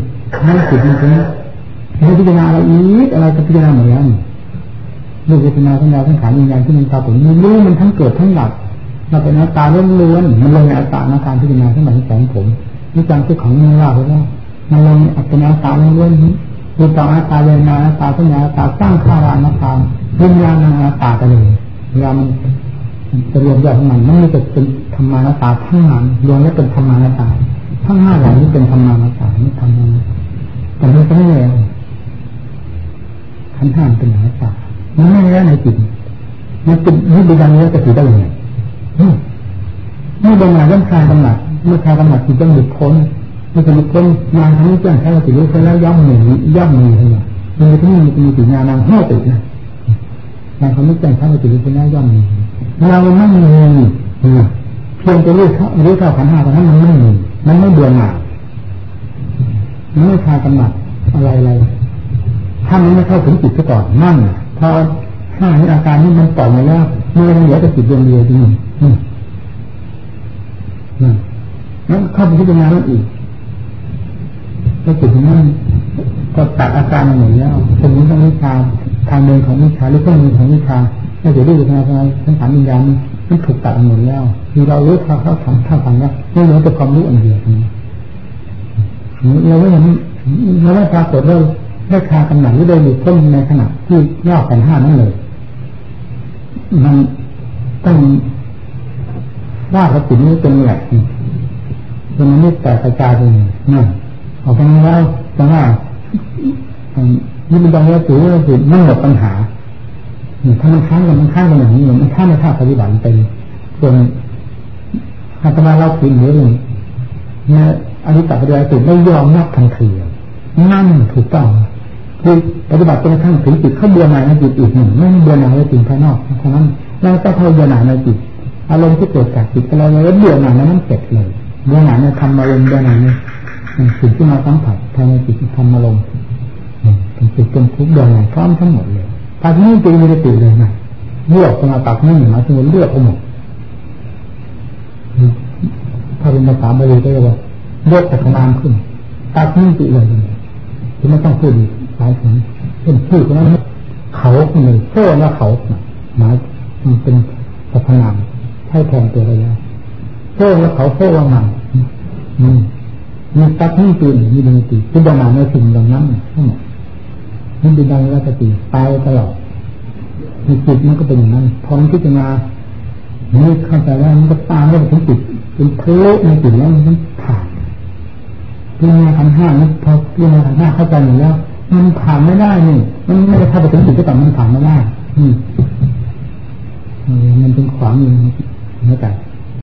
นั่นจิตจริงๆไม่พิจารณาอะไรอีกอะไรก็พิจารณาเหมือนกันรูปเวทนาสัญญาสังขารวิญญาณที่มันปรากฏมันรู้มันทั้งเกิดทั้งดับเราเป็นอัตตาล้วนๆมันลงในอัตตาในการพิจารณาทั้งหมดทั้งสองผมนี่จังที่ของนี่ว่าเพราะว่ามันลงอัตตาอัตตาล้วนๆรูปอัตตาเวนาอัตตาสัญญาอัตตาสร้างข้าวานัตาวิญญาณอัตตากันเลยเวลามันจะรวมยอดของมันมันไม่จะเป็นธรรมานาตาทั้งนั้นรวมแล้วเป็นธรรมานาตา ทั้งห้าอย่างนี้เป็นธรรมานาตาไม่ทำอะไรแต่มันก็ไม่แล้วขันห้ามเป็นนาตามันไม่แล้วในจิตมันเป็นนี่เป็นอย่างนี้จะถือได้ยังไงไม่เป็นงานเรื่องคลายกำหนัดเมื่อคลายกำหนัดจิตต้องหลุดพ้นเมื่อหลุดพ้นงานทั้งนี้เจ้าแค่เราติดรู้แล้วย่อมหนีย่อมหนีทั้งหมดมันจะต้องมีมีติงานนางห้าติดนะงานเขาไม่แจ้งเข้าไปติดรู้แล้วย่อมหนีเราไม่มีเพียงจะรู้เท่ารู้เท่าขันห้าแต่นั้นมันไม่มี มันไม่เบื่อหน่ายมันไม่คลายกำหนัดอะไรอะไรถ้ามันไม่เข้าถึงจิตซะก่อนนั่นพอห้าในอาการนี้มันต่อมาแล้วมันเหลือแต่จิตดวงเดียวจริงนี่นั่นนั้นเข้าไปพิจารณาแล้วอีกก็จิตนั้นก็ตัดอาการหมดแล้วตรงนี้ต้องวิชาทางเดินของวิชาหรือเครื่องมือของวิชาถ้าจะดูทางทางทั้งสามวิญญาณ มันถูกตัดหมดแล้วคือเรารู้ท่าเขาทำท่าทำแล้ไม่เหลือแต่ความรู้อันเดียวนี่เราไม่เห็นเราไม่ปรากฏเราได้คากำหนัดหรือได้หลุดพ้นในขณะที่ย่อกันห้านั่นเลย มันต้องว่าพระจินี้เป็นแหละเป็นมันไม่แต่กระจายเลยนั่นออกไปแล้วแต่ว่านี่เป็นดังว่าถือว่าจิตมันหมดปัญหา ถ้ามันค้างกันมันค้างกันอย่างนี้มันค้างในท่าปฏิบัติเป็นส่วนอาตมาเราผิดหรือเนี่ยอริตปฏิบัติไม่ยอมนับทันทีนั่นถูกต้องคือปฏิบัติจนกระทั่งถึงจิตเข้าเบื่อหน่ายในจิตอีกหนึ่งไม่เบื่อหน่ายในจิตภายนอกเพราะนั้นเราจะพยเบื่อหน่ายในจิตอารมณ์ที่เกิดจากจิตอะไรแล้วเบื่อหน่ายนั้นเสร็จเลยเบื่อหน่ายในธรรมอารมณ์เบื่อหน่ายในสิ่งที่มาสัมผัสภายในจิตธรรมอารมณ์เป็นจิตเป็นทุกข์เบื่อหน่ายพร้อมทั้งหมดเลย ตานี้จึงมีสติเลยนะเลือกสมาตักนี่หมายถึงเลือกทั้งหมดถ้าเป็นภาษาบาลีก็เรียกว่าเลือกแต่ขนามขึ้นตัดนี่ติเลยที่ไม่ต้องพูดหลายถึงเช่นชื่อคนนั้นเขาคนหนึ่งโซ่แล้วเขาหมายมันเป็นสรรพนามให้แทนตัวไปแล้วโซ่แล้วเขาโซ่ว่ามันมีตัดนี่ตื่นมีดนตรีที่ดำเนินในสิ่งเหล่านั้นทั้งหมด นเป็นดังวัตติไปตลอดในจิตมันก็เป็นอย่างนั้นพอมันพิจารณานี่เข้าใจว่ามันก็ตามเรื่องของจิตเป็นเพลในจิตแล้วมันผ่านพิจารณาขันห้านี่พอพิจารณาขันห้าเข้าใจหมดแล้วมันผ่านไม่ได้นี่ มันไม่ได้เข้าไปถึงจิตก็แต่มันผ่านไม่ได้อืมมันเป็นความมีในใจ